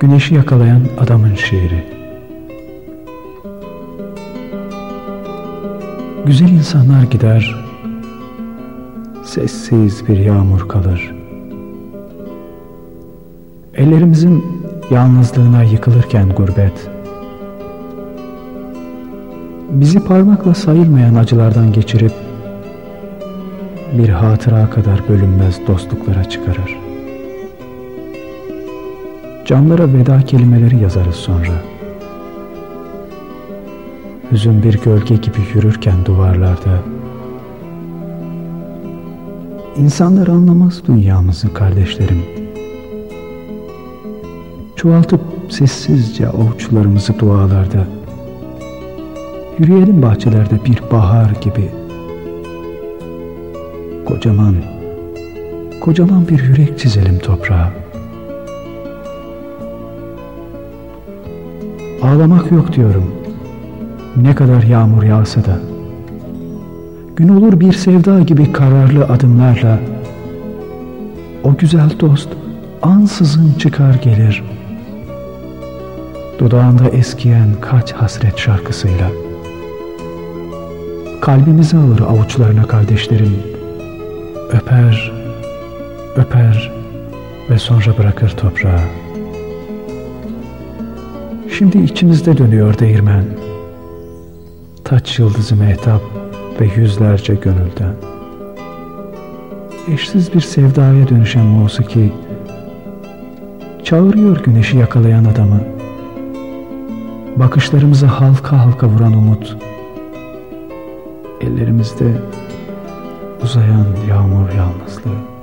Güneşi yakalayan adamın şiiri. Güzel insanlar gider Sessiz bir yağmur kalır. Ellerimizin yalnızlığına yıkılırken gurbet. Bizi parmakla sayılmayan acılardan geçirip bir hatıra kadar bölünmez dostluklara çıkarır. Camlara veda kelimeleri yazarız sonra. Hüzün bir gölge gibi yürürken duvarlarda. İnsanlar anlamaz dünyamızı kardeşlerim. Çoğaltıp sessizce avuçlarımızı dualarda. Yürüyelim bahçelerde bir bahar gibi Kocaman, kocaman bir yürek çizelim toprağa. Ağlamak yok diyorum. Ne kadar yağmur yağsa da. Gün olur bir sevda gibi kararlı adımlarla. O güzel dost ansızın çıkar gelir. Dudağında eskiyen kaç hasret şarkısıyla. Kalbimizi alır avuçlarına kardeşlerim öper, öper ve sonra bırakır toprağa. Şimdi içimizde dönüyor değirmen. Taç yıldızı mehtap ve yüzlerce gönülden. Eşsiz bir sevdaya dönüşen musiki, çağırıyor güneşi yakalayan adamı. Bakışlarımızı halka halka vuran umut, ellerimizde uzayan yağmur yalnızlığı.